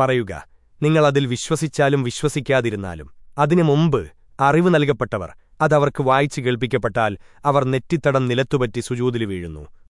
പറയുക നിങ്ങൾ അതിൽ വിശ്വസിച്ചാലും വിശ്വസിക്കാതിരുന്നാലും അതിനു മുമ്പ് അറിവ് നൽകപ്പെട്ടവർ അതവർക്ക് വായിച്ചു കേൾപ്പിക്കപ്പെട്ടാൽ അവർ നെറ്റിത്തടം നിലത്തുപറ്റി സുജൂതിൽ വീഴുന്നു.